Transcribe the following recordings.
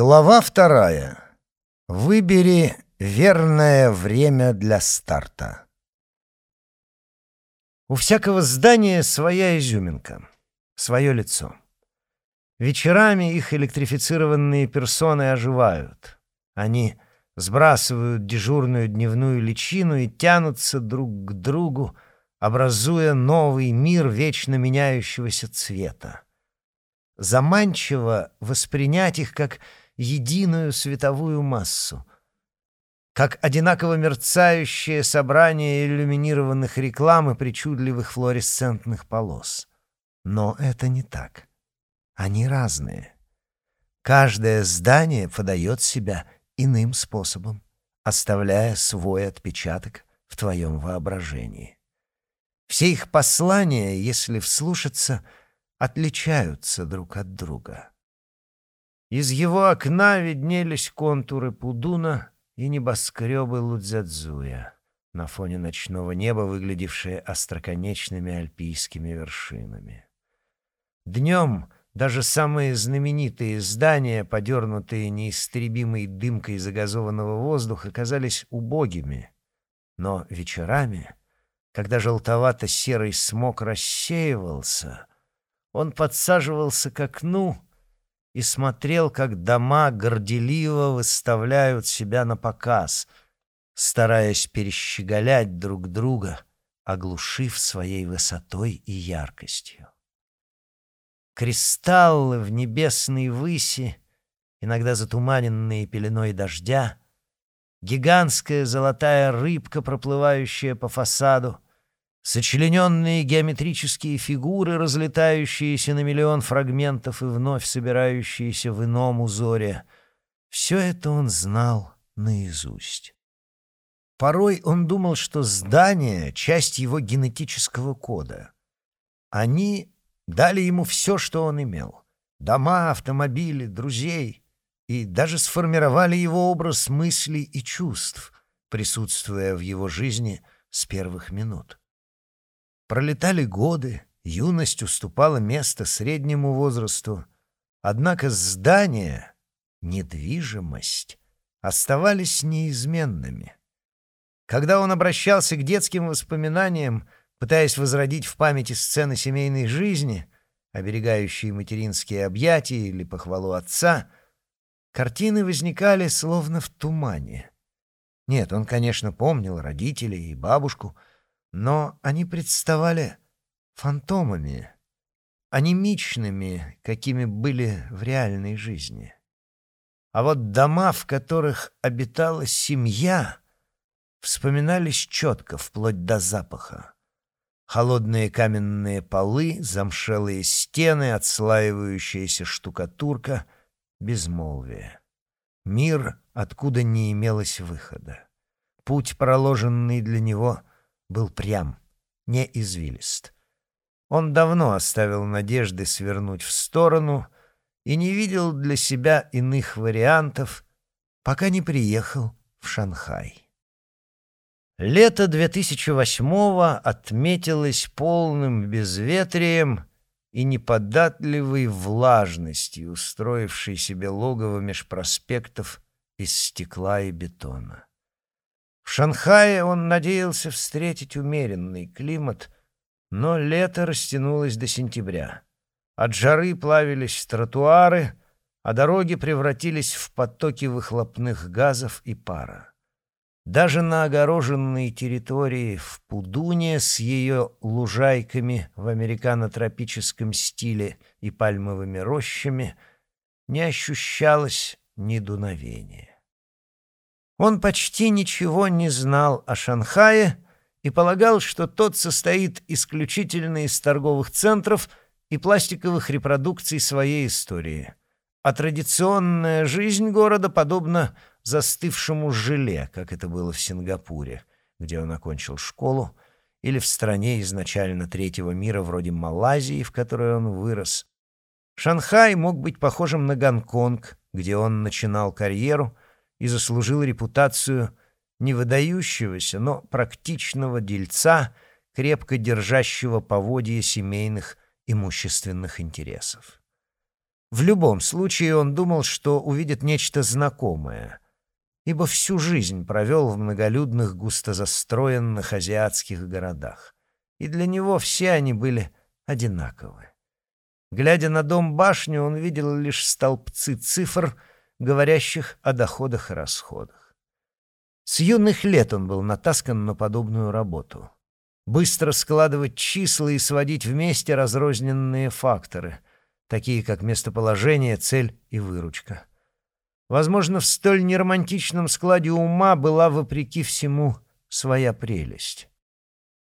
Глава вторая. Выбери верное время для старта. У всякого здания своя изюминка, свое лицо. Вечерами их электрифицированные персоны оживают. Они сбрасывают дежурную дневную личину и тянутся друг к другу, образуя новый мир вечно меняющегося цвета. Заманчиво воспринять их как единую световую массу, как одинаково мерцающее собрание иллюминированных реклам и причудливых флуоресцентных полос. Но это не так. Они разные. Каждое здание подает себя иным способом, оставляя свой отпечаток в твоем воображении. Все их послания, если вслушаться, отличаются друг от друга. Из его окна виднелись контуры Пудуна и небоскребы Лудзядзуя, на фоне ночного неба выглядевшие остроконечными альпийскими вершинами. Днем даже самые знаменитые здания, подернутые неистребимой дымкой загазованного воздуха, казались убогими. Но вечерами, когда желтовато-серый смог рассеивался, он подсаживался к окну — и смотрел, как дома горделиво выставляют себя на показ, стараясь перещеголять друг друга, оглушив своей высотой и яркостью. Кристаллы в небесной выси, иногда затуманенные пеленой дождя, гигантская золотая рыбка, проплывающая по фасаду — Сочлененные геометрические фигуры, разлетающиеся на миллион фрагментов и вновь собирающиеся в ином узоре — все это он знал наизусть. Порой он думал, что здание — часть его генетического кода. Они дали ему все, что он имел — дома, автомобили, друзей — и даже сформировали его образ мыслей и чувств, присутствуя в его жизни с первых минут. Пролетали годы, юность уступала место среднему возрасту. Однако здания, недвижимость оставались неизменными. Когда он обращался к детским воспоминаниям, пытаясь возродить в памяти сцены семейной жизни, оберегающие материнские объятия или похвалу отца, картины возникали словно в тумане. Нет, он, конечно, помнил родителей и бабушку — но они представали фантомами, анимичными, какими были в реальной жизни. А вот дома, в которых обитала семья, вспоминались четко, вплоть до запаха. Холодные каменные полы, замшелые стены, отслаивающаяся штукатурка, безмолвие. Мир, откуда не имелось выхода. Путь, проложенный для него, был прям, не извилист. Он давно оставил надежды свернуть в сторону и не видел для себя иных вариантов, пока не приехал в Шанхай. Лето 2008-го отметилось полным безветрием и неподатливой влажностью, устроившей себе логово меж проспектов из стекла и бетона. В Шанхае он надеялся встретить умеренный климат, но лето растянулось до сентября. От жары плавились тротуары, а дороги превратились в потоки выхлопных газов и пара. Даже на огороженной территории в Пудуне с ее лужайками в американо-тропическом стиле и пальмовыми рощами не ощущалось ни дуновения. Он почти ничего не знал о Шанхае и полагал, что тот состоит исключительно из торговых центров и пластиковых репродукций своей истории. А традиционная жизнь города подобна застывшему желе, как это было в Сингапуре, где он окончил школу, или в стране изначально третьего мира вроде Малайзии, в которой он вырос. Шанхай мог быть похожим на Гонконг, где он начинал карьеру — и заслужил репутацию не выдающегося, но практичного дельца, крепко держащего поводья семейных имущественных интересов. В любом случае он думал, что увидит нечто знакомое, ибо всю жизнь провел в многолюдных, густо застроенных азиатских городах, и для него все они были одинаковы. Глядя на дом-башню, он видел лишь столбцы цифр, говорящих о доходах и расходах. С юных лет он был натаскан на подобную работу. Быстро складывать числа и сводить вместе разрозненные факторы, такие как местоположение, цель и выручка. Возможно, в столь неромантичном складе ума была, вопреки всему, своя прелесть.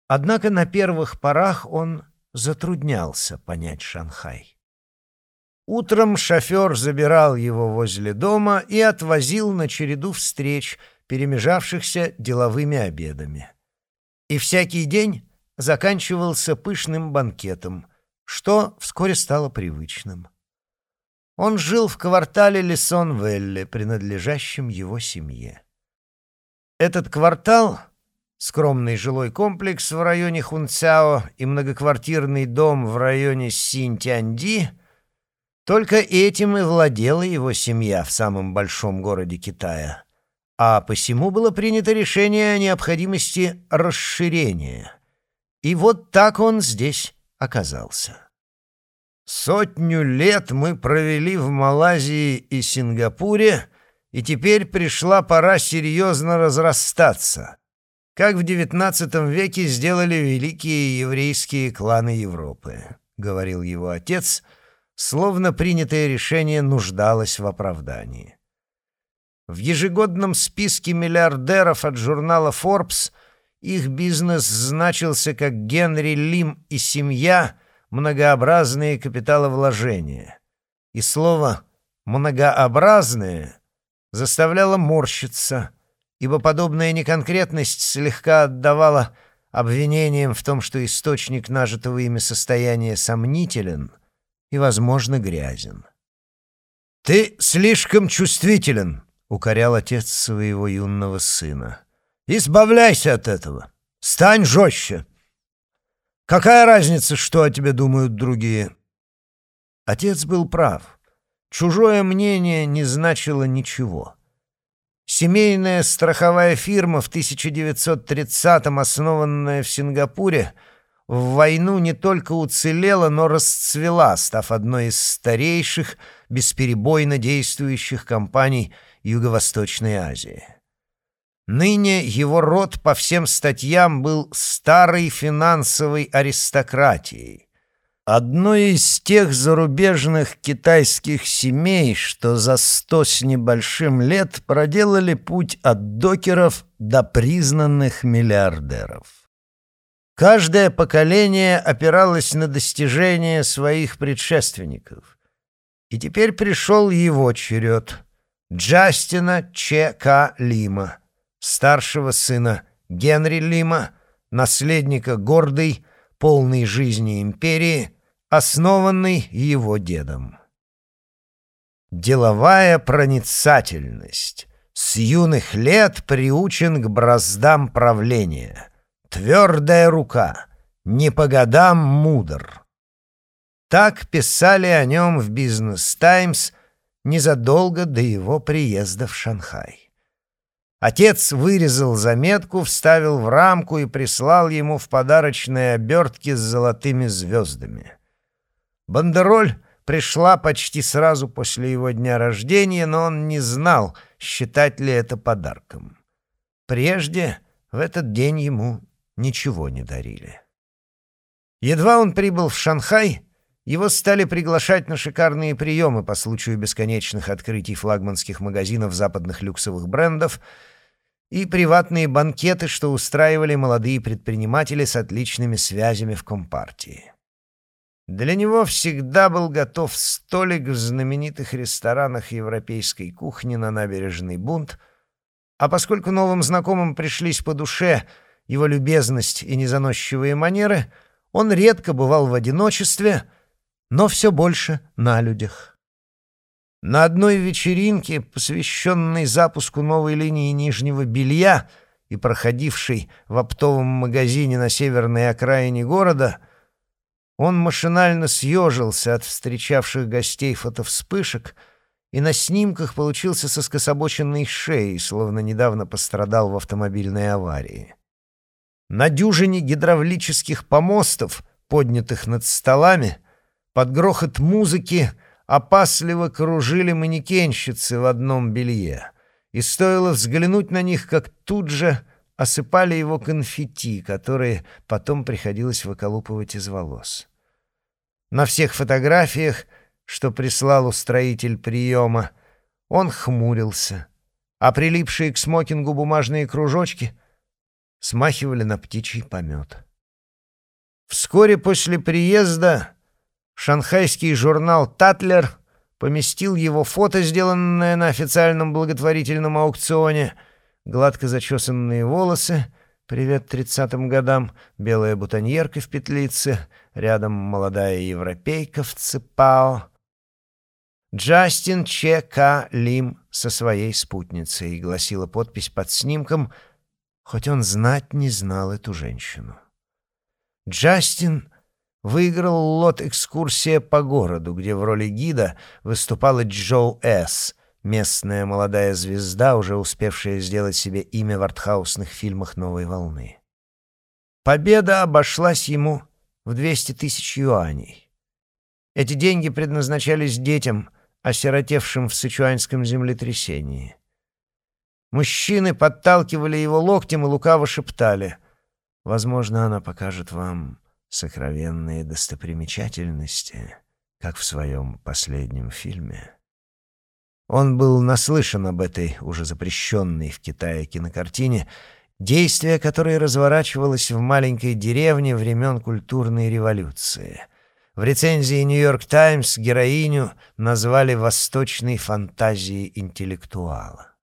Однако на первых порах он затруднялся понять Шанхай. Утром шофер забирал его возле дома и отвозил на череду встреч, перемежавшихся деловыми обедами. И всякий день заканчивался пышным банкетом, что вскоре стало привычным. Он жил в квартале Лисон-Велле, принадлежащем его семье. Этот квартал Скромный жилой комплекс в районе Хунцяо и многоквартирный дом в районе Синтянди — только этим и владела его семья в самом большом городе Китая. А посему было принято решение о необходимости расширения. И вот так он здесь оказался. Сотню лет мы провели в Малайзии и Сингапуре, и теперь пришла пора серьезно разрастаться как в XIX веке сделали великие еврейские кланы Европы, говорил его отец, словно принятое решение нуждалось в оправдании. В ежегодном списке миллиардеров от журнала Forbes их бизнес значился как Генри Лим и семья многообразные капиталовложения. И слово «многообразные» заставляло морщиться – ибо подобная неконкретность слегка отдавала обвинениям в том, что источник нажитого ими состояния сомнителен и, возможно, грязен. «Ты слишком чувствителен», — укорял отец своего юного сына. «Избавляйся от этого. Стань жестче. Какая разница, что о тебе думают другие?» Отец был прав. Чужое мнение не значило ничего. Семейная страховая фирма в 1930-м, основанная в Сингапуре, в войну не только уцелела, но расцвела, став одной из старейших, бесперебойно действующих компаний Юго-Восточной Азии. Ныне его род по всем статьям был старой финансовой аристократией, Одной из тех зарубежных китайских семей, что за сто с небольшим лет проделали путь от докеров до признанных миллиардеров. Каждое поколение опиралось на достижения своих предшественников. И теперь пришел его черед — Джастина Ч. К. Лима, старшего сына Генри Лима, наследника гордой, полной жизни империи — основанный его дедом. Деловая проницательность. С юных лет приучен к браздам правления. Твердая рука. Не по годам мудр. Так писали о нем в «Бизнес Таймс» незадолго до его приезда в Шанхай. Отец вырезал заметку, вставил в рамку и прислал ему в подарочные обертки с золотыми звездами. Бандероль пришла почти сразу после его дня рождения, но он не знал, считать ли это подарком. Прежде в этот день ему ничего не дарили. Едва он прибыл в Шанхай, его стали приглашать на шикарные приемы по случаю бесконечных открытий флагманских магазинов западных люксовых брендов и приватные банкеты, что устраивали молодые предприниматели с отличными связями в Компартии. Для него всегда был готов столик в знаменитых ресторанах европейской кухни на набережной Бунт, а поскольку новым знакомым пришлись по душе его любезность и незаносчивые манеры, он редко бывал в одиночестве, но все больше на людях. На одной вечеринке, посвященной запуску новой линии нижнего белья и проходившей в оптовом магазине на северной окраине города, Он машинально съежился от встречавших гостей фотовспышек и на снимках получился со скособоченной шеей, словно недавно пострадал в автомобильной аварии. На дюжине гидравлических помостов, поднятых над столами, под грохот музыки опасливо кружили манекенщицы в одном белье. И стоило взглянуть на них, как тут же осыпали его конфетти, которые потом приходилось выколупывать из волос. На всех фотографиях, что прислал устроитель приема, он хмурился, а прилипшие к смокингу бумажные кружочки смахивали на птичий помет. Вскоре после приезда шанхайский журнал «Татлер» поместил его фото, сделанное на официальном благотворительном аукционе — гладко зачесанные волосы, привет тридцатым годам, белая бутоньерка в петлице, рядом молодая европейка в цепао. «Джастин Че К. Лим со своей спутницей», — гласила подпись под снимком, хоть он знать не знал эту женщину. Джастин выиграл лот «Экскурсия по городу», где в роли гида выступала Джоу С., местная молодая звезда, уже успевшая сделать себе имя в артхаусных фильмах новой волны. Победа обошлась ему в 200 тысяч юаней. Эти деньги предназначались детям, осиротевшим в сычуанском землетрясении. Мужчины подталкивали его локтем и лукаво шептали. «Возможно, она покажет вам сокровенные достопримечательности, как в своем последнем фильме». Он был наслышан об этой, уже запрещенной в Китае кинокартине, действие которой разворачивалось в маленькой деревне времен культурной революции. В рецензии «Нью-Йорк Таймс» героиню назвали «восточной фантазией интеллектуала».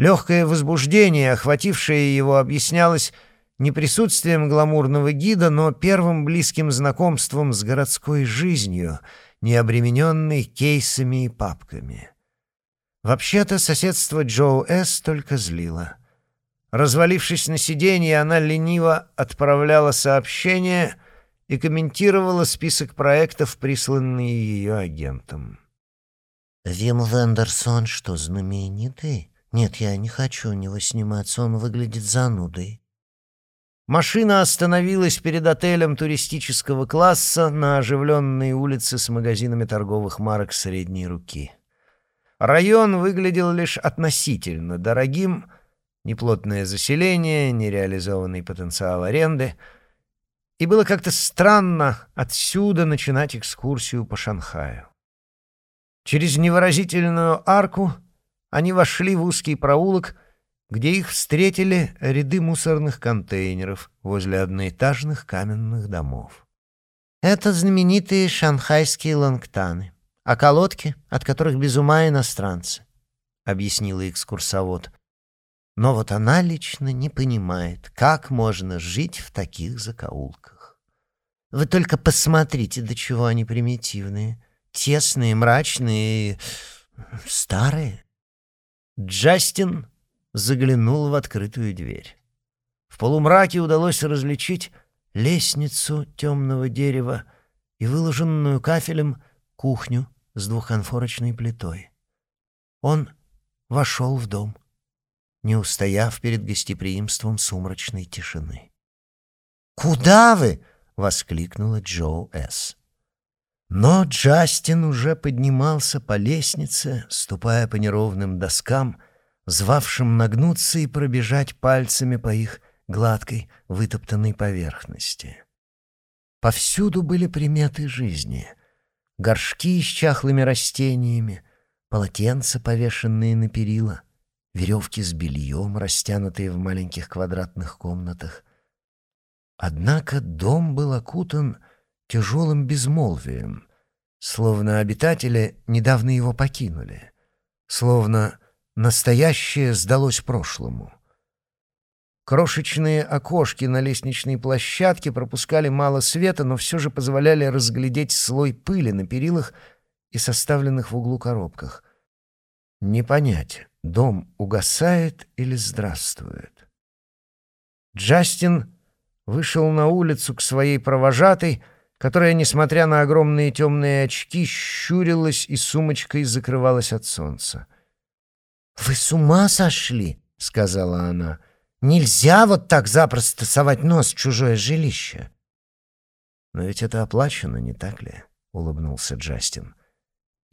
Легкое возбуждение, охватившее его, объяснялось не присутствием гламурного гида, но первым близким знакомством с городской жизнью — не обремененный кейсами и папками. Вообще-то соседство Джоу С. только злило. Развалившись на сиденье, она лениво отправляла сообщения и комментировала список проектов, присланные ее агентом. «Вим Вендерсон что, знаменитый? Нет, я не хочу у него сниматься, он выглядит занудой. Машина остановилась перед отелем туристического класса на оживленной улице с магазинами торговых марок средней руки. Район выглядел лишь относительно дорогим, неплотное заселение, нереализованный потенциал аренды, и было как-то странно отсюда начинать экскурсию по Шанхаю. Через невыразительную арку они вошли в узкий проулок — где их встретили ряды мусорных контейнеров возле одноэтажных каменных домов. Это знаменитые шанхайские лангтаны, а колодки, от которых без ума иностранцы, — объяснила экскурсовод. Но вот она лично не понимает, как можно жить в таких закоулках. Вы только посмотрите, до чего они примитивные, тесные, мрачные и старые. Джастин заглянул в открытую дверь. В полумраке удалось различить лестницу темного дерева и выложенную кафелем кухню с двухконфорочной плитой. Он вошел в дом, не устояв перед гостеприимством сумрачной тишины. «Куда вы?» — воскликнула Джо С. Но Джастин уже поднимался по лестнице, ступая по неровным доскам — звавшим нагнуться и пробежать пальцами по их гладкой, вытоптанной поверхности. Повсюду были приметы жизни. Горшки с чахлыми растениями, полотенца, повешенные на перила, веревки с бельем, растянутые в маленьких квадратных комнатах. Однако дом был окутан тяжелым безмолвием, словно обитатели недавно его покинули, словно Настоящее сдалось прошлому. Крошечные окошки на лестничной площадке пропускали мало света, но все же позволяли разглядеть слой пыли на перилах и составленных в углу коробках. Не понять, дом угасает или здравствует. Джастин вышел на улицу к своей провожатой которая, несмотря на огромные темные очки, щурилась и сумочкой закрывалась от солнца. «Вы с ума сошли?» — сказала она. «Нельзя вот так запросто совать нос в чужое жилище». «Но ведь это оплачено, не так ли?» — улыбнулся Джастин.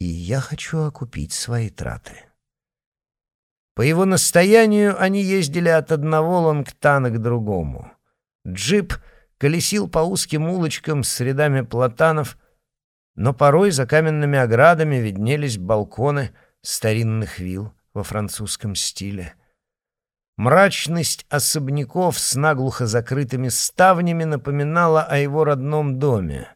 «И я хочу окупить свои траты». По его настоянию они ездили от одного лонгтана к другому. Джип колесил по узким улочкам с рядами платанов, но порой за каменными оградами виднелись балконы старинных вилл во французском стиле. Мрачность особняков с наглухо закрытыми ставнями напоминала о его родном доме,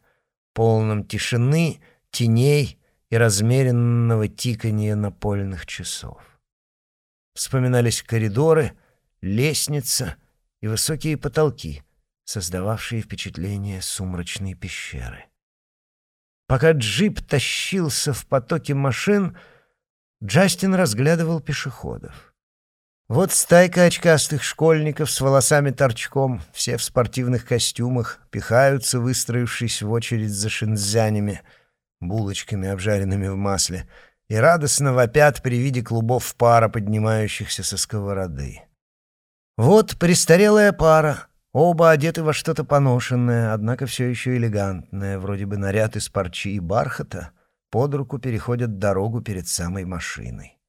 полном тишины, теней и размеренного тикания напольных часов. Вспоминались коридоры, лестница и высокие потолки, создававшие впечатление сумрачной пещеры. Пока джип тащился в потоке машин, Джастин разглядывал пешеходов. Вот стайка очкастых школьников с волосами торчком, все в спортивных костюмах, пихаются, выстроившись в очередь за шинзянями, булочками, обжаренными в масле, и радостно вопят при виде клубов пара, поднимающихся со сковороды. Вот престарелая пара, оба одеты во что-то поношенное, однако все еще элегантное, вроде бы наряд из парчи и бархата, под руку переходят дорогу перед самой машиной.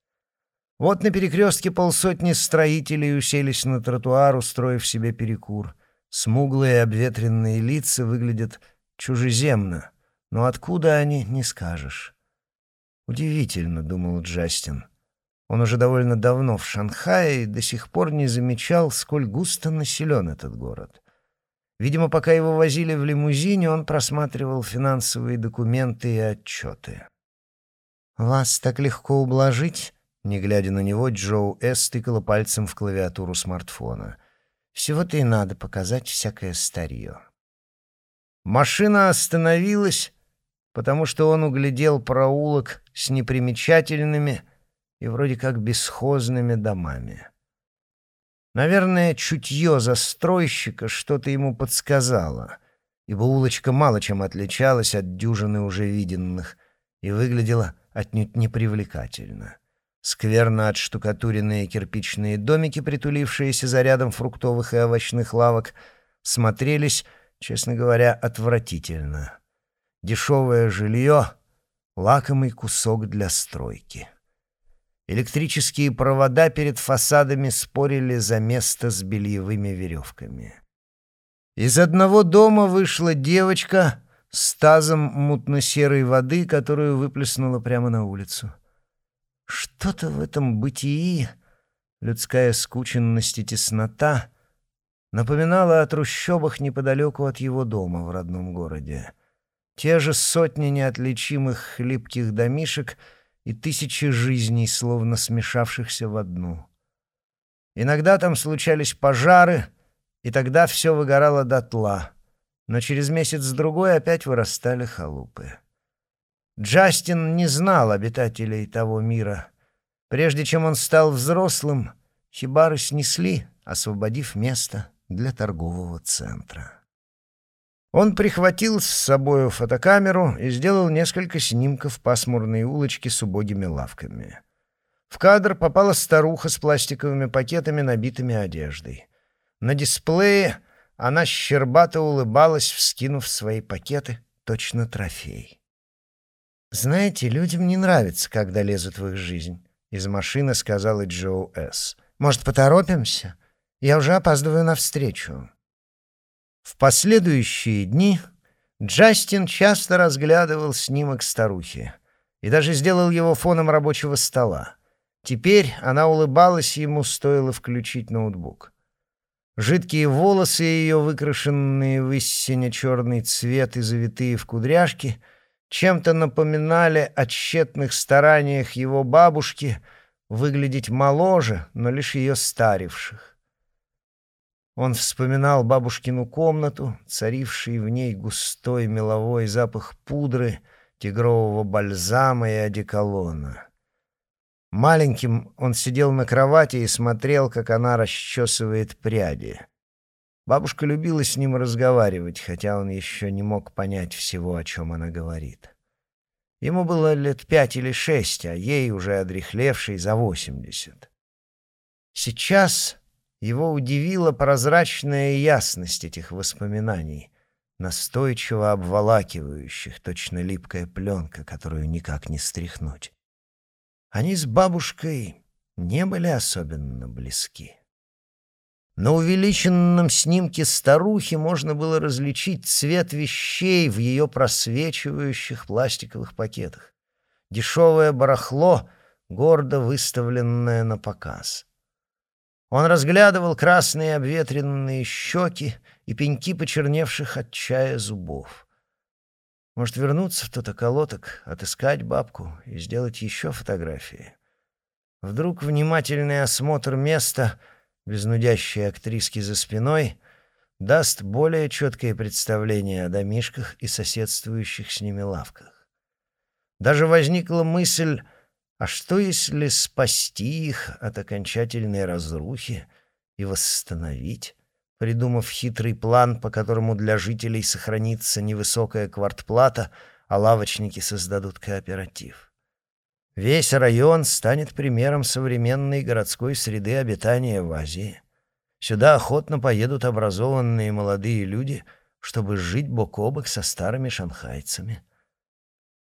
Вот на перекрестке полсотни строителей уселись на тротуар, устроив себе перекур. Смуглые обветренные лица выглядят чужеземно, но откуда они, не скажешь. «Удивительно», — думал Джастин. Он уже довольно давно в Шанхае и до сих пор не замечал, сколь густо населен этот город. Видимо, пока его возили в лимузине, он просматривал финансовые документы и отчеты. «Вас так легко ублажить?» Не глядя на него, Джоу С. тыкала пальцем в клавиатуру смартфона. «Всего-то и надо показать всякое старье». Машина остановилась, потому что он углядел проулок с непримечательными и вроде как бесхозными домами. Наверное, чутье застройщика что-то ему подсказало, ибо улочка мало чем отличалась от дюжины уже виденных и выглядела отнюдь непривлекательно. Скверно отштукатуренные кирпичные домики, притулившиеся за рядом фруктовых и овощных лавок, смотрелись, честно говоря, отвратительно. Дешевое жилье — лакомый кусок для стройки. Электрические провода перед фасадами спорили за место с бельевыми веревками. Из одного дома вышла девочка с тазом мутно-серой воды, которую выплеснула прямо на улицу. Что-то в этом бытии, людская скученность и теснота, напоминала о трущобах неподалеку от его дома в родном городе. Те же сотни неотличимых хлипких домишек и тысячи жизней, словно смешавшихся в одну. Иногда там случались пожары, и тогда все выгорало дотла, но через месяц-другой опять вырастали халупы. Джастин не знал обитателей того мира. Прежде чем он стал взрослым, хибары снесли, освободив место для торгового центра. Он прихватил с собой фотокамеру и сделал несколько снимков пасмурной улочки с убогими лавками. В кадр попала старуха с пластиковыми пакетами, набитыми одеждой. На дисплее она щербато улыбалась, вскинув свои пакеты, точно трофей. «Знаете, людям не нравится, когда лезут в их жизнь», — из машины сказала Джоу С. «Может, поторопимся? Я уже опаздываю на встречу». В последующие дни Джастин часто разглядывал снимок старухи и даже сделал его фоном рабочего стола. Теперь она улыбалась ему, стоило включить ноутбук. Жидкие волосы ее, выкрашенные в истине черный цвет и завитые в кудряшки — чем-то напоминали о тщетных стараниях его бабушки выглядеть моложе, но лишь ее старивших. Он вспоминал бабушкину комнату, царивший в ней густой меловой запах пудры, тигрового бальзама и одеколона. Маленьким он сидел на кровати и смотрел, как она расчесывает пряди. Бабушка любила с ним разговаривать, хотя он еще не мог понять всего, о чем она говорит. Ему было лет пять или шесть, а ей, уже одрехлевшей, за восемьдесят. Сейчас его удивила прозрачная ясность этих воспоминаний, настойчиво обволакивающих, точно липкая пленка, которую никак не стряхнуть. Они с бабушкой не были особенно близки. На увеличенном снимке старухи можно было различить цвет вещей в ее просвечивающих пластиковых пакетах. Дешевое барахло, гордо выставленное на показ. Он разглядывал красные обветренные щеки и пеньки почерневших от чая зубов. Может, вернуться в тот околоток, отыскать бабку и сделать еще фотографии. Вдруг внимательный осмотр места — без нудящей актриски за спиной, даст более четкое представление о домишках и соседствующих с ними лавках. Даже возникла мысль, а что если спасти их от окончательной разрухи и восстановить, придумав хитрый план, по которому для жителей сохранится невысокая квартплата, а лавочники создадут кооператив. Весь район станет примером современной городской среды обитания в Азии. Сюда охотно поедут образованные молодые люди, чтобы жить бок о бок со старыми шанхайцами.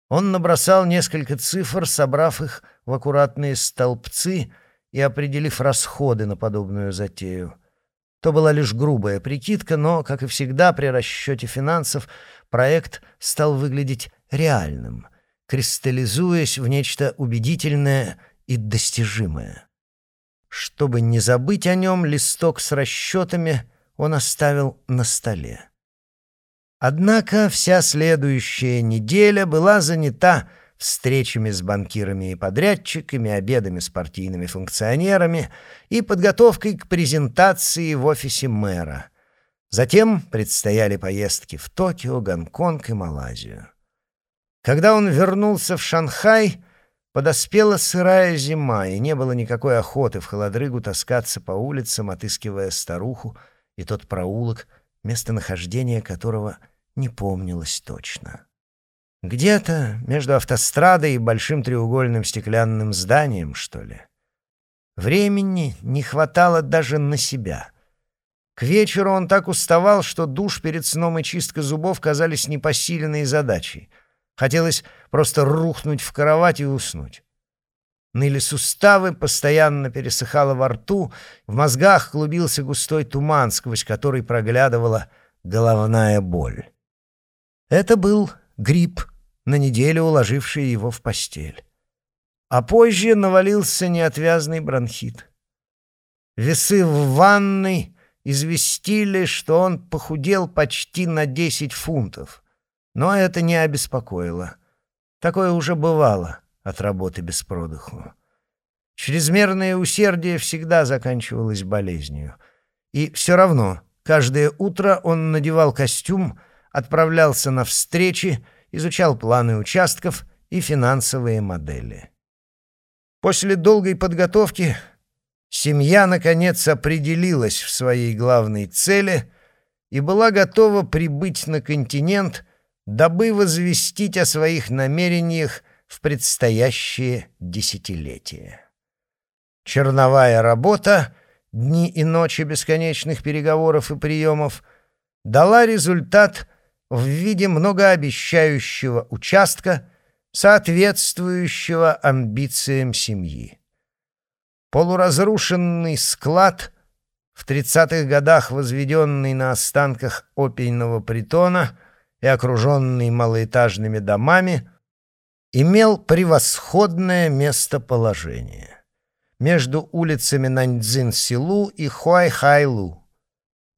Он набросал несколько цифр, собрав их в аккуратные столбцы и определив расходы на подобную затею. То была лишь грубая прикидка, но, как и всегда при расчете финансов, проект стал выглядеть реальным — кристаллизуясь в нечто убедительное и достижимое. Чтобы не забыть о нем, листок с расчетами он оставил на столе. Однако вся следующая неделя была занята встречами с банкирами и подрядчиками, обедами с партийными функционерами и подготовкой к презентации в офисе мэра. Затем предстояли поездки в Токио, Гонконг и Малайзию. Когда он вернулся в Шанхай, подоспела сырая зима, и не было никакой охоты в холодрыгу таскаться по улицам, отыскивая старуху и тот проулок, местонахождение которого не помнилось точно. Где-то между автострадой и большим треугольным стеклянным зданием, что ли. Времени не хватало даже на себя. К вечеру он так уставал, что душ перед сном и чистка зубов казались непосильной задачей — Хотелось просто рухнуть в кровать и уснуть. Ныли суставы, постоянно пересыхало во рту, в мозгах клубился густой туман, сквозь который проглядывала головная боль. Это был грипп, на неделю уложивший его в постель. А позже навалился неотвязный бронхит. Весы в ванной известили, что он похудел почти на десять фунтов — но это не обеспокоило. Такое уже бывало от работы без продыху. Чрезмерное усердие всегда заканчивалось болезнью. И все равно каждое утро он надевал костюм, отправлялся на встречи, изучал планы участков и финансовые модели. После долгой подготовки семья, наконец, определилась в своей главной цели и была готова прибыть на континент дабы возвестить о своих намерениях в предстоящее десятилетие. Черновая работа, дни и ночи бесконечных переговоров и приемов, дала результат в виде многообещающего участка, соответствующего амбициям семьи. Полуразрушенный склад, в 30-х годах возведенный на останках опийного притона — и окруженный малоэтажными домами, имел превосходное местоположение между улицами Наньцзин-Силу и Хуайхайлу.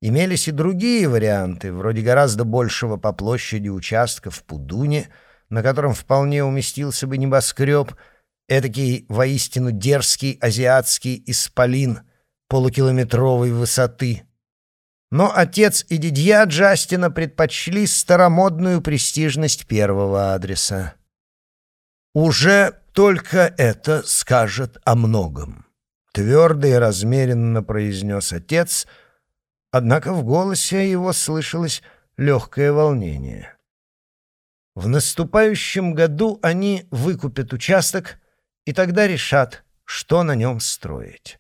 Имелись и другие варианты, вроде гораздо большего по площади участка в Пудуне, на котором вполне уместился бы небоскреб, эдакий воистину дерзкий азиатский исполин полукилометровой высоты — но отец и дядья Джастина предпочли старомодную престижность первого адреса. «Уже только это скажет о многом», — твердо и размеренно произнес отец, однако в голосе его слышалось легкое волнение. В наступающем году они выкупят участок и тогда решат, что на нем строить.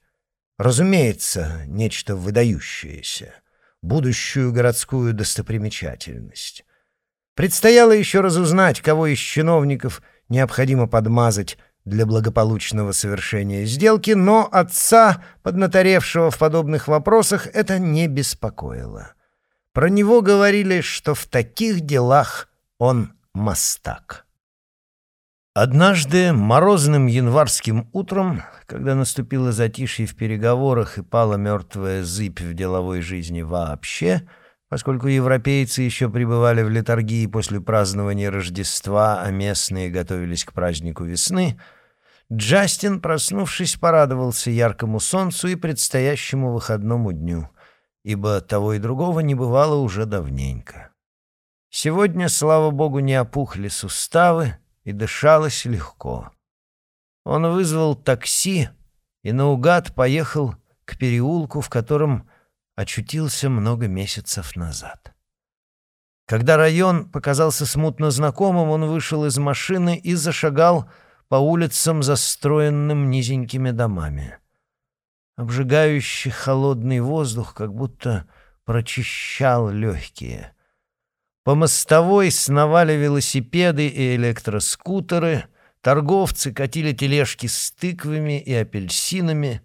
Разумеется, нечто выдающееся, будущую городскую достопримечательность. Предстояло еще разузнать, кого из чиновников необходимо подмазать для благополучного совершения сделки, но отца, поднаторевшего в подобных вопросах, это не беспокоило. Про него говорили, что в таких делах он мастак. Однажды морозным январским утром, когда наступило затишье в переговорах и пала мертвая зыбь в деловой жизни вообще, поскольку европейцы еще пребывали в литургии после празднования Рождества, а местные готовились к празднику весны, Джастин, проснувшись, порадовался яркому солнцу и предстоящему выходному дню, ибо того и другого не бывало уже давненько. Сегодня, слава богу, не опухли суставы, и дышалось легко. Он вызвал такси и наугад поехал к переулку, в котором очутился много месяцев назад. Когда район показался смутно знакомым, он вышел из машины и зашагал по улицам, застроенным низенькими домами. Обжигающий холодный воздух как будто прочищал легкие — по мостовой сновали велосипеды и электроскутеры, торговцы катили тележки с тыквами и апельсинами.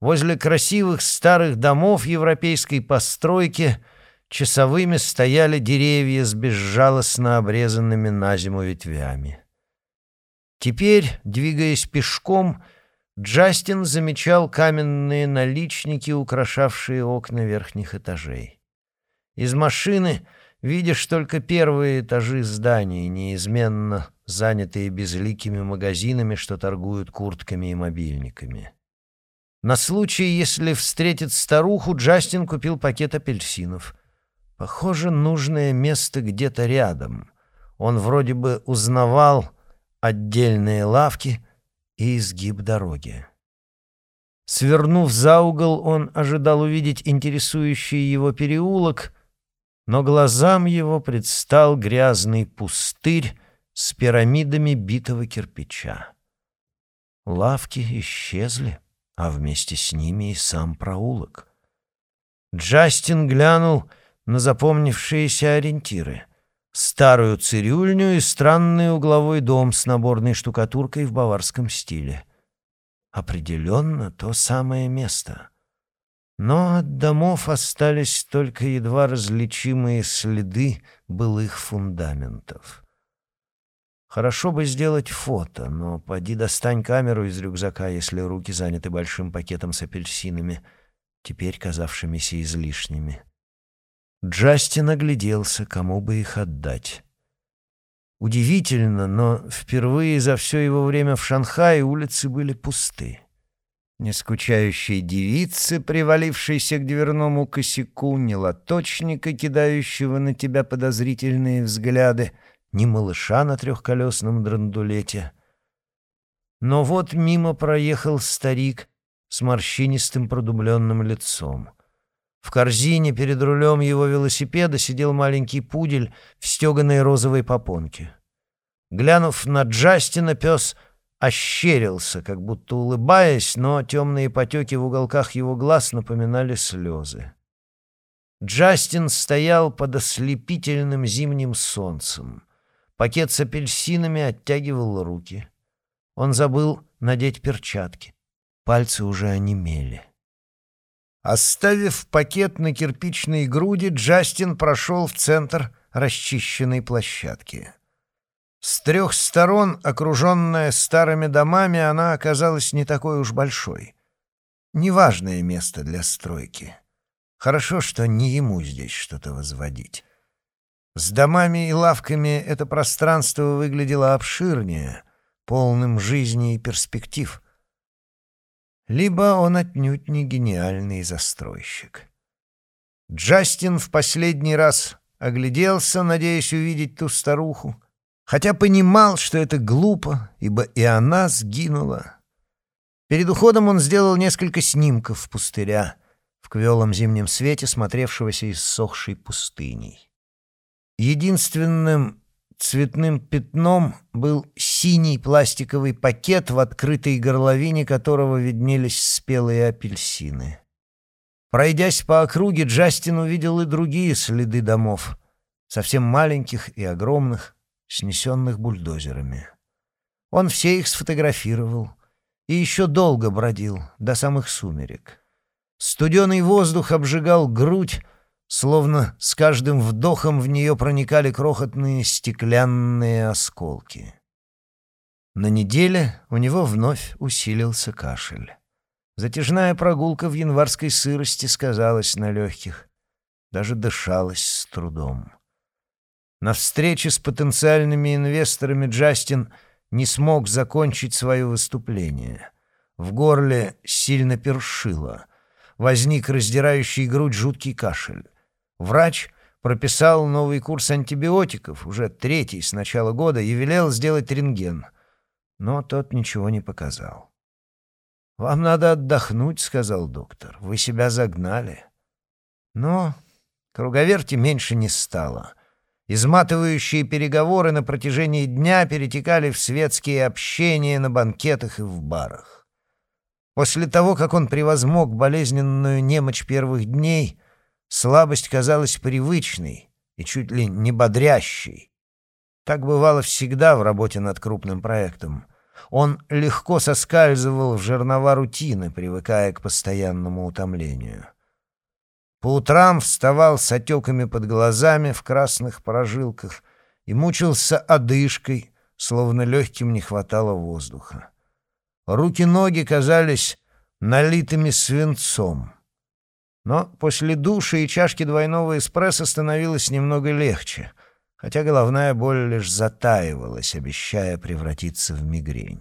Возле красивых старых домов европейской постройки часовыми стояли деревья с безжалостно обрезанными на зиму ветвями. Теперь, двигаясь пешком, Джастин замечал каменные наличники, украшавшие окна верхних этажей. Из машины — Видишь только первые этажи зданий, неизменно занятые безликими магазинами, что торгуют куртками и мобильниками. На случай, если встретит старуху, Джастин купил пакет апельсинов. Похоже, нужное место где-то рядом. Он вроде бы узнавал отдельные лавки и изгиб дороги. Свернув за угол, он ожидал увидеть интересующий его переулок, но глазам его предстал грязный пустырь с пирамидами битого кирпича. Лавки исчезли, а вместе с ними и сам проулок. Джастин глянул на запомнившиеся ориентиры — старую цирюльню и странный угловой дом с наборной штукатуркой в баварском стиле. Определенно то самое место — но от домов остались только едва различимые следы былых фундаментов. Хорошо бы сделать фото, но поди достань камеру из рюкзака, если руки заняты большим пакетом с апельсинами, теперь казавшимися излишними. Джастин огляделся, кому бы их отдать. Удивительно, но впервые за все его время в Шанхае улицы были пусты. Ни скучающей девицы, привалившейся к дверному косяку, ни лоточника, кидающего на тебя подозрительные взгляды, ни малыша на трехколесном драндулете. Но вот мимо проехал старик с морщинистым продубленным лицом. В корзине перед рулем его велосипеда сидел маленький пудель в стеганой розовой попонке. Глянув на Джастина, пес ощерился, как будто улыбаясь, но темные потеки в уголках его глаз напоминали слезы. Джастин стоял под ослепительным зимним солнцем. Пакет с апельсинами оттягивал руки. Он забыл надеть перчатки. Пальцы уже онемели. Оставив пакет на кирпичной груди, Джастин прошел в центр расчищенной площадки. С трех сторон, окруженная старыми домами, она оказалась не такой уж большой. Неважное место для стройки. Хорошо, что не ему здесь что-то возводить. С домами и лавками это пространство выглядело обширнее, полным жизни и перспектив. Либо он отнюдь не гениальный застройщик. Джастин в последний раз огляделся, надеясь увидеть ту старуху, хотя понимал, что это глупо, ибо и она сгинула. Перед уходом он сделал несколько снимков пустыря, в квелом зимнем свете, смотревшегося иссохшей пустыней. Единственным цветным пятном был синий пластиковый пакет, в открытой горловине которого виднелись спелые апельсины. Пройдясь по округе, Джастин увидел и другие следы домов, совсем маленьких и огромных, снесенных бульдозерами. Он все их сфотографировал и еще долго бродил, до самых сумерек. Студеный воздух обжигал грудь, словно с каждым вдохом в нее проникали крохотные стеклянные осколки. На неделе у него вновь усилился кашель. Затяжная прогулка в январской сырости сказалась на легких, даже дышалась с трудом. На встрече с потенциальными инвесторами Джастин не смог закончить свое выступление. В горле сильно першило — возник раздирающий грудь жуткий кашель. Врач прописал новый курс антибиотиков, уже третий с начала года, и велел сделать рентген. Но тот ничего не показал. «Вам надо отдохнуть», — сказал доктор. «Вы себя загнали». Но круговерти меньше не стало. Изматывающие переговоры на протяжении дня перетекали в светские общения на банкетах и в барах. После того, как он превозмог болезненную немочь первых дней, слабость казалась привычной и чуть ли не бодрящей. Так бывало всегда в работе над крупным проектом. Он легко соскальзывал в жернова рутины, привыкая к постоянному утомлению. По утрам вставал с отеками под глазами в красных прожилках и мучился одышкой, словно легким не хватало воздуха. Руки-ноги казались налитыми свинцом. Но после душа и чашки двойного эспрессо становилось немного легче, хотя головная боль лишь затаивалась, обещая превратиться в мигрень.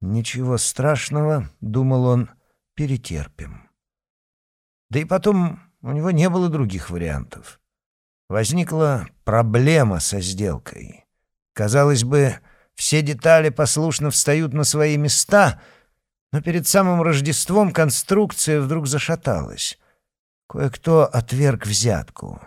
«Ничего страшного», — думал он, — «перетерпим». Да и потом у него не было других вариантов. Возникла проблема со сделкой. Казалось бы, все детали послушно встают на свои места, но перед самым Рождеством конструкция вдруг зашаталась. Кое-кто отверг взятку.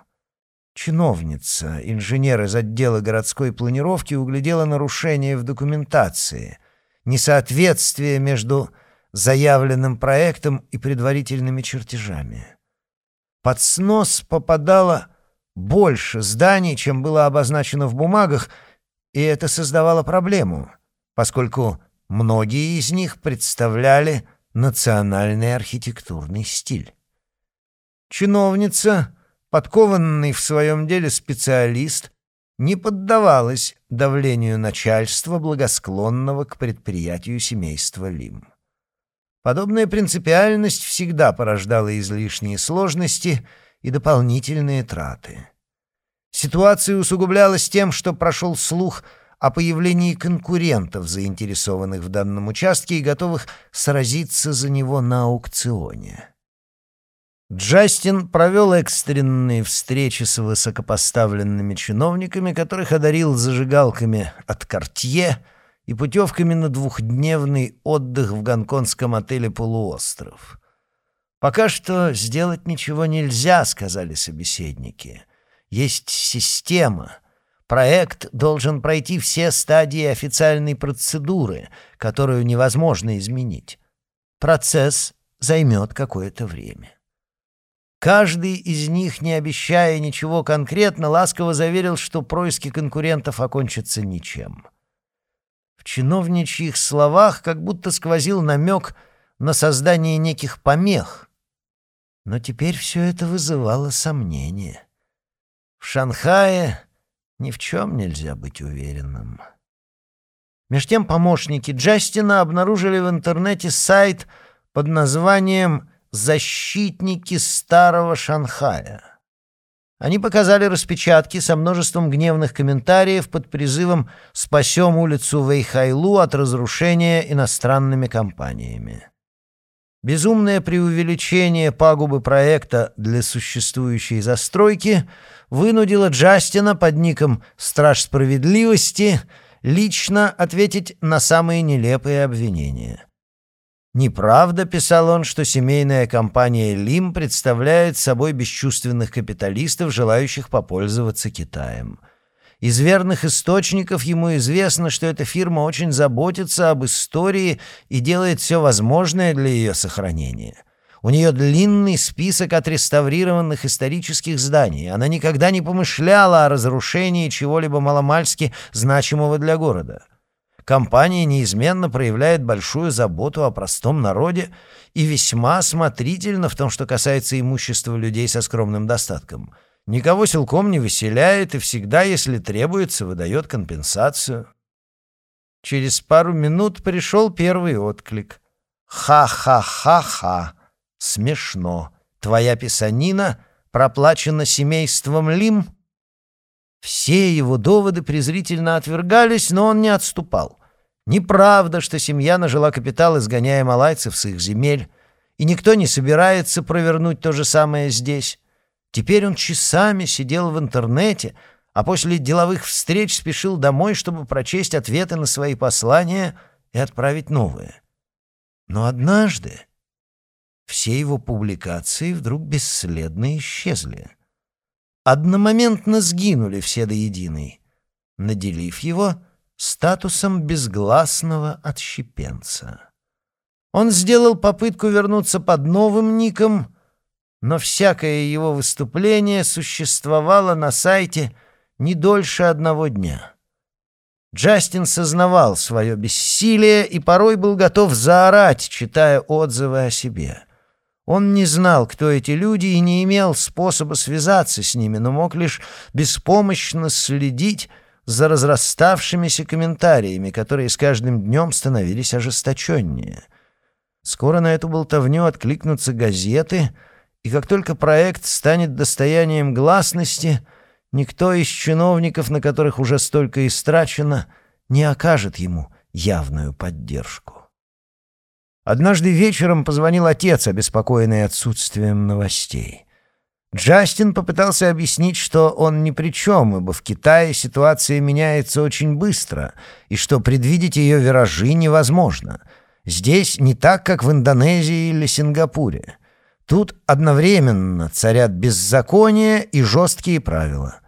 Чиновница, инженер из отдела городской планировки, углядела нарушение в документации, несоответствие между заявленным проектом и предварительными чертежами. Под снос попадало больше зданий, чем было обозначено в бумагах, и это создавало проблему, поскольку многие из них представляли национальный архитектурный стиль. Чиновница, подкованный в своем деле специалист, не поддавалась давлению начальства, благосклонного к предприятию семейства Лим. Подобная принципиальность всегда порождала излишние сложности и дополнительные траты. Ситуация усугублялась тем, что прошел слух о появлении конкурентов, заинтересованных в данном участке и готовых сразиться за него на аукционе. Джастин провел экстренные встречи с высокопоставленными чиновниками, которых одарил зажигалками от «Кортье» и путевками на двухдневный отдых в гонконгском отеле «Полуостров». «Пока что сделать ничего нельзя», — сказали собеседники. Есть система. Проект должен пройти все стадии официальной процедуры, которую невозможно изменить. Процесс займет какое-то время. Каждый из них, не обещая ничего конкретно, ласково заверил, что происки конкурентов окончатся ничем. В чиновничьих словах как будто сквозил намек на создание неких помех. Но теперь все это вызывало сомнения. В Шанхае ни в чем нельзя быть уверенным. Меж тем помощники Джастина обнаружили в интернете сайт под названием «Защитники старого Шанхая». Они показали распечатки со множеством гневных комментариев под призывом «Спасем улицу Вэйхайлу от разрушения иностранными компаниями». Безумное преувеличение пагубы проекта для существующей застройки вынудило Джастина под ником «Страж справедливости» лично ответить на самые нелепые обвинения. Неправда, писал он, что семейная компания Лим представляет собой бесчувственных капиталистов, желающих попользоваться Китаем. Из верных источников ему известно, что эта фирма очень заботится об истории и делает все возможное для ее сохранения. У нее длинный список отреставрированных исторических зданий. Она никогда не помышляла о разрушении чего-либо маломальски значимого для города. Компания неизменно проявляет большую заботу о простом народе и весьма осмотрительна в том, что касается имущества людей со скромным достатком. Никого силком не выселяет и всегда, если требуется, выдает компенсацию. Через пару минут пришел первый отклик. «Ха-ха-ха-ха! Смешно! Твоя писанина проплачена семейством Лим?» Все его доводы презрительно отвергались, но он не отступал. Неправда, что семья нажила капитал, изгоняя малайцев с их земель, и никто не собирается провернуть то же самое здесь. Теперь он часами сидел в интернете, а после деловых встреч спешил домой, чтобы прочесть ответы на свои послания и отправить новые. Но однажды все его публикации вдруг бесследно исчезли одномоментно сгинули все до единой, наделив его статусом безгласного отщепенца. Он сделал попытку вернуться под новым ником, но всякое его выступление существовало на сайте не дольше одного дня. Джастин сознавал свое бессилие и порой был готов заорать, читая отзывы о себе — он не знал, кто эти люди, и не имел способа связаться с ними, но мог лишь беспомощно следить за разраставшимися комментариями, которые с каждым днем становились ожесточеннее. Скоро на эту болтовню откликнутся газеты, и как только проект станет достоянием гласности, никто из чиновников, на которых уже столько истрачено, не окажет ему явную поддержку. Однажды вечером позвонил отец, обеспокоенный отсутствием новостей. Джастин попытался объяснить, что он ни при чем, ибо в Китае ситуация меняется очень быстро, и что предвидеть ее виражи невозможно. Здесь не так, как в Индонезии или Сингапуре. Тут одновременно царят беззаконие и жесткие правила.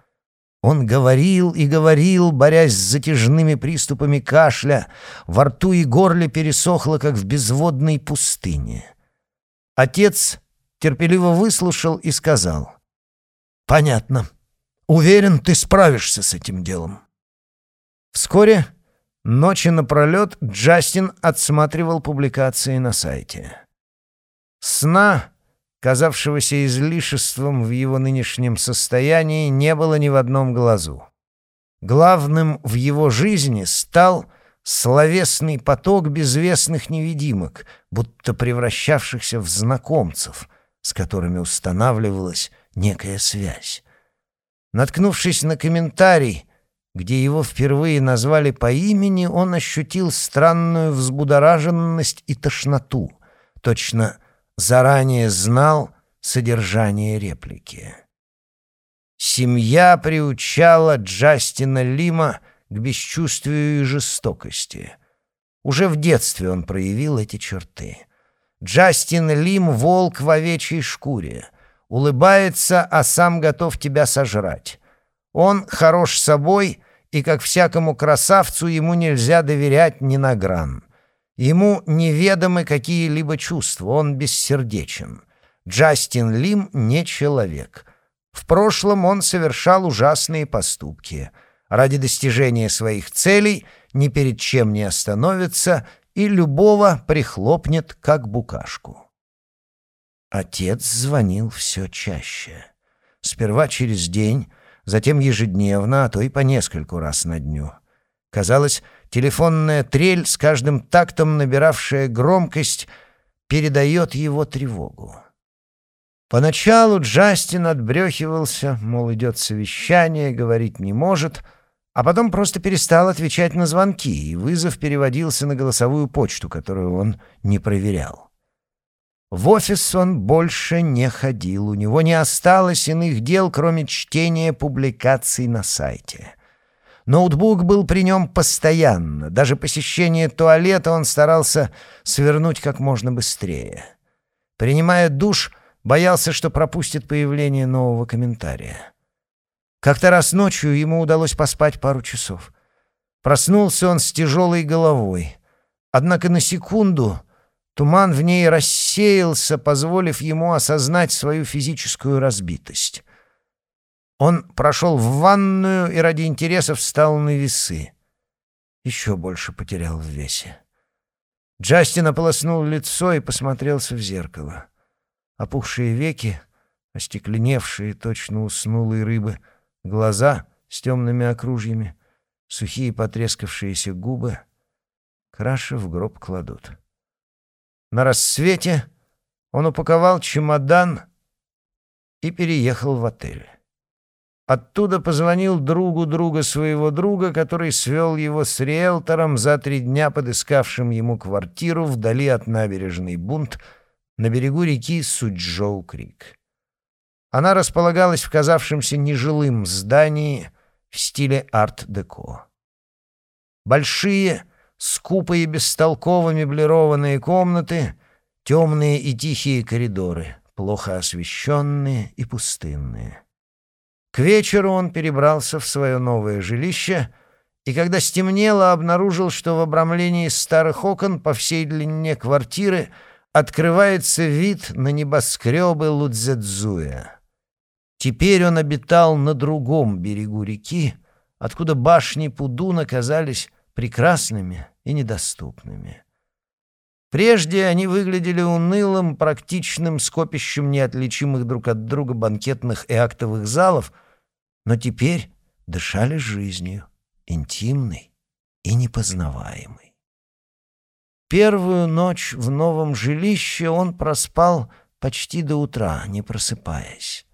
Он говорил и говорил, борясь с затяжными приступами кашля. Во рту и горле пересохло, как в безводной пустыне. Отец терпеливо выслушал и сказал. «Понятно. Уверен, ты справишься с этим делом». Вскоре, ночи напролет, Джастин отсматривал публикации на сайте. Сна казавшегося излишеством в его нынешнем состоянии, не было ни в одном глазу. Главным в его жизни стал словесный поток безвестных невидимок, будто превращавшихся в знакомцев, с которыми устанавливалась некая связь. Наткнувшись на комментарий, где его впервые назвали по имени, он ощутил странную взбудораженность и тошноту, точно заранее знал содержание реплики. Семья приучала Джастина Лима к бесчувствию и жестокости. Уже в детстве он проявил эти черты. Джастин Лим — волк в овечьей шкуре. Улыбается, а сам готов тебя сожрать. Он хорош собой, и, как всякому красавцу, ему нельзя доверять ни на гран. Ему неведомы какие-либо чувства, он бессердечен. Джастин Лим не человек. В прошлом он совершал ужасные поступки. Ради достижения своих целей ни перед чем не остановится и любого прихлопнет, как букашку. Отец звонил все чаще. Сперва через день, затем ежедневно, а то и по нескольку раз на дню. Казалось, Телефонная трель, с каждым тактом набиравшая громкость, передает его тревогу. Поначалу Джастин отбрехивался, мол, идет совещание, говорить не может, а потом просто перестал отвечать на звонки, и вызов переводился на голосовую почту, которую он не проверял. В офис он больше не ходил, у него не осталось иных дел, кроме чтения публикаций на сайте — Ноутбук был при нем постоянно. Даже посещение туалета он старался свернуть как можно быстрее. Принимая душ, боялся, что пропустит появление нового комментария. Как-то раз ночью ему удалось поспать пару часов. Проснулся он с тяжелой головой. Однако на секунду туман в ней рассеялся, позволив ему осознать свою физическую разбитость. Он прошел в ванную и ради интереса встал на весы. Еще больше потерял в весе. Джастин ополоснул лицо и посмотрелся в зеркало. Опухшие веки, остекленевшие, точно уснулые рыбы, глаза с темными окружьями, сухие потрескавшиеся губы. Краши в гроб кладут. На рассвете он упаковал чемодан и переехал в отель. Оттуда позвонил другу друга своего друга, который свел его с риэлтором за три дня, подыскавшим ему квартиру вдали от набережной Бунт на берегу реки Суджоу-Крик. Она располагалась в казавшемся нежилым здании в стиле арт-деко. Большие, скупые бестолково меблированные комнаты, темные и тихие коридоры, плохо освещенные и пустынные. К вечеру он перебрался в свое новое жилище и, когда стемнело, обнаружил, что в обрамлении старых окон по всей длине квартиры открывается вид на небоскребы Лудзедзуя. Теперь он обитал на другом берегу реки, откуда башни Пудуна казались прекрасными и недоступными. Прежде они выглядели унылым, практичным скопищем неотличимых друг от друга банкетных и актовых залов — но теперь дышали жизнью, интимной и непознаваемой. Первую ночь в новом жилище он проспал почти до утра, не просыпаясь.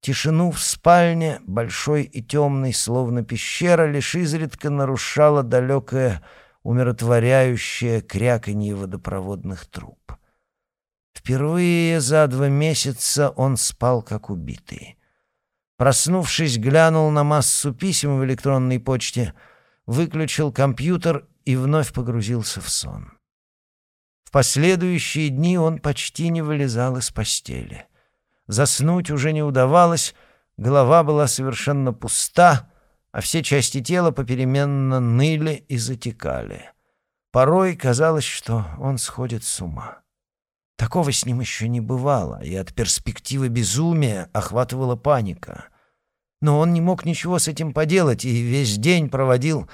Тишину в спальне, большой и темной, словно пещера, лишь изредка нарушала далекое, умиротворяющее кряканье водопроводных труб. Впервые за два месяца он спал как убитый. Проснувшись, глянул на массу писем в электронной почте, выключил компьютер и вновь погрузился в сон. В последующие дни он почти не вылезал из постели. Заснуть уже не удавалось, голова была совершенно пуста, а все части тела попеременно ныли и затекали. Порой казалось, что он сходит с ума. Такого с ним еще не бывало, и от перспективы безумия охватывала паника. Но он не мог ничего с этим поделать и весь день проводил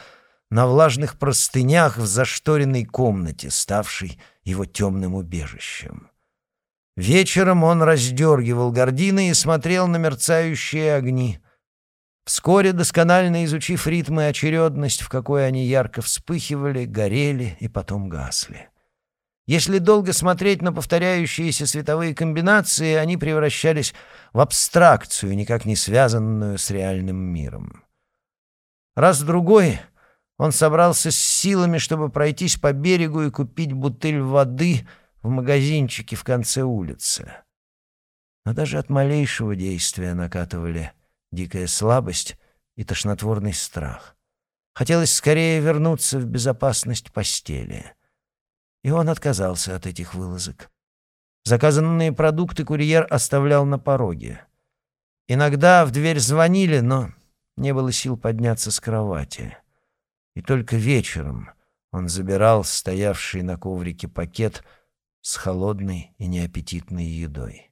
на влажных простынях в зашторенной комнате, ставшей его темным убежищем. Вечером он раздергивал гардины и смотрел на мерцающие огни. Вскоре, досконально изучив ритмы и очередность, в какой они ярко вспыхивали, горели и потом гасли. Если долго смотреть на повторяющиеся световые комбинации, они превращались в абстракцию, никак не связанную с реальным миром. Раз-другой он собрался с силами, чтобы пройтись по берегу и купить бутыль воды в магазинчике в конце улицы. Но даже от малейшего действия накатывали дикая слабость и тошнотворный страх. Хотелось скорее вернуться в безопасность постели — и он отказался от этих вылазок. Заказанные продукты курьер оставлял на пороге. Иногда в дверь звонили, но не было сил подняться с кровати. И только вечером он забирал стоявший на коврике пакет с холодной и неаппетитной едой.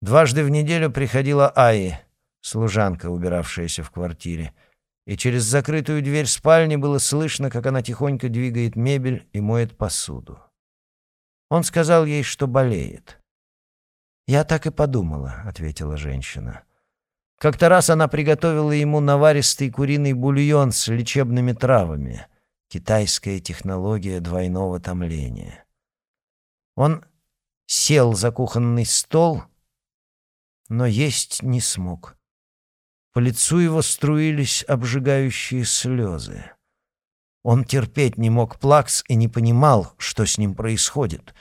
Дважды в неделю приходила Аи, служанка, убиравшаяся в квартире, и через закрытую дверь спальни было слышно, как она тихонько двигает мебель и моет посуду. Он сказал ей, что болеет. «Я так и подумала», — ответила женщина. Как-то раз она приготовила ему наваристый куриный бульон с лечебными травами. Китайская технология двойного томления. Он сел за кухонный стол, но есть не смог. По лицу его струились обжигающие слезы. Он терпеть не мог плакс и не понимал, что с ним происходит.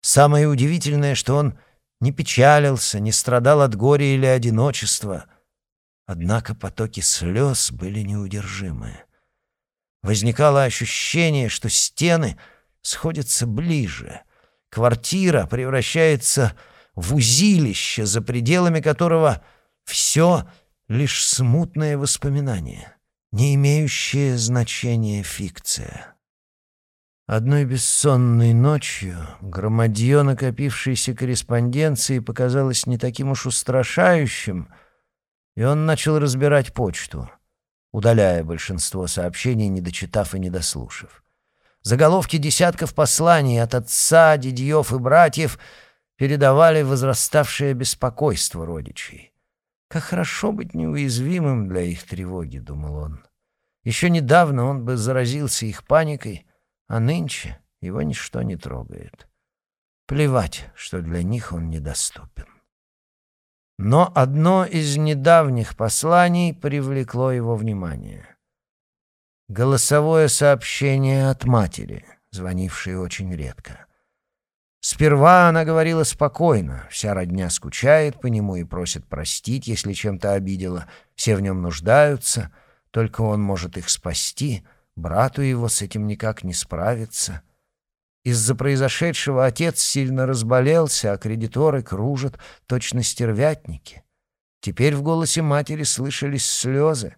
Самое удивительное, что он не печалился, не страдал от горя или одиночества. Однако потоки слез были неудержимы. Возникало ощущение, что стены сходятся ближе. Квартира превращается в узилище, за пределами которого все — лишь смутное воспоминание, не имеющее значения фикция. Одной бессонной ночью громадье накопившейся корреспонденции показалось не таким уж устрашающим, и он начал разбирать почту, удаляя большинство сообщений, не дочитав и не дослушав. Заголовки десятков посланий от отца, дядьев и братьев передавали возраставшее беспокойство родичей. «Как хорошо быть неуязвимым для их тревоги», — думал он. Еще недавно он бы заразился их паникой — а нынче его ничто не трогает. Плевать, что для них он недоступен. Но одно из недавних посланий привлекло его внимание. Голосовое сообщение от матери, звонившей очень редко. Сперва она говорила спокойно, вся родня скучает по нему и просит простить, если чем-то обидела, все в нем нуждаются, только он может их спасти — Брату его с этим никак не справиться. Из-за произошедшего отец сильно разболелся, а кредиторы кружат точно стервятники. Теперь в голосе матери слышались слезы.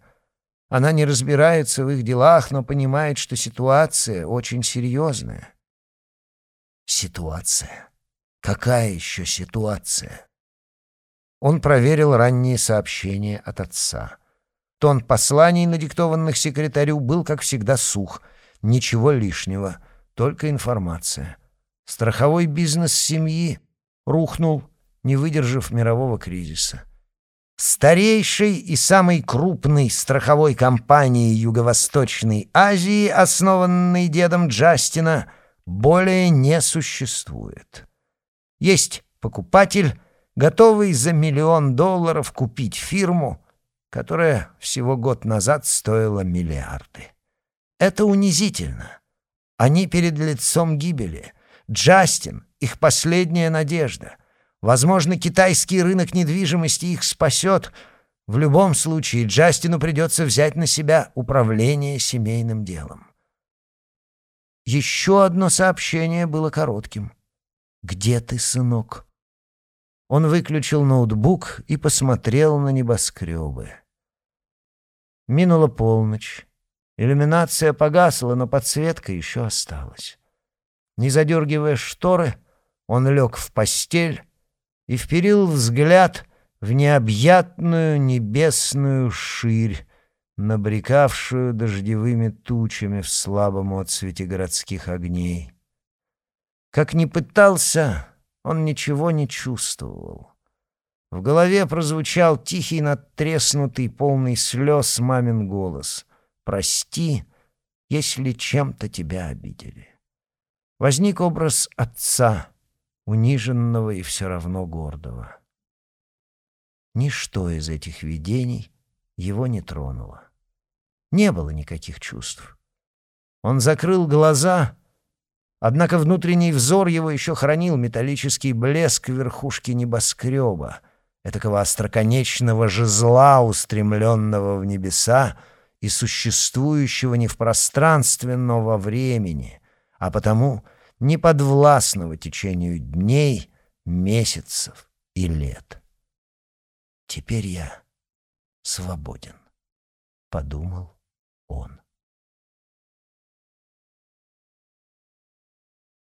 Она не разбирается в их делах, но понимает, что ситуация очень серьезная. Ситуация? Какая еще ситуация? Он проверил ранние сообщения от отца. Тон посланий, надиктованных секретарю, был, как всегда, сух. Ничего лишнего, только информация. Страховой бизнес семьи рухнул, не выдержав мирового кризиса. Старейшей и самой крупной страховой компании Юго-Восточной Азии, основанной дедом Джастина, более не существует. Есть покупатель, готовый за миллион долларов купить фирму — которая всего год назад стоила миллиарды. Это унизительно. Они перед лицом гибели. Джастин — их последняя надежда. Возможно, китайский рынок недвижимости их спасет. В любом случае, Джастину придется взять на себя управление семейным делом. Еще одно сообщение было коротким. «Где ты, сынок?» Он выключил ноутбук и посмотрел на небоскребы. Минула полночь. Иллюминация погасла, но подсветка еще осталась. Не задергивая шторы, он лег в постель и вперил взгляд в необъятную небесную ширь, набрекавшую дождевыми тучами в слабом отсвете городских огней. Как ни пытался, он ничего не чувствовал. В голове прозвучал тихий, надтреснутый, полный слез мамин голос. «Прости, если чем-то тебя обидели». Возник образ отца, униженного и все равно гордого. Ничто из этих видений его не тронуло. Не было никаких чувств. Он закрыл глаза Однако внутренний взор его еще хранил металлический блеск верхушки небоскреба, этакого остроконечного жезла, устремленного в небеса и существующего не в пространстве, но во времени, а потому не подвластного течению дней, месяцев и лет. «Теперь я свободен», — подумал он.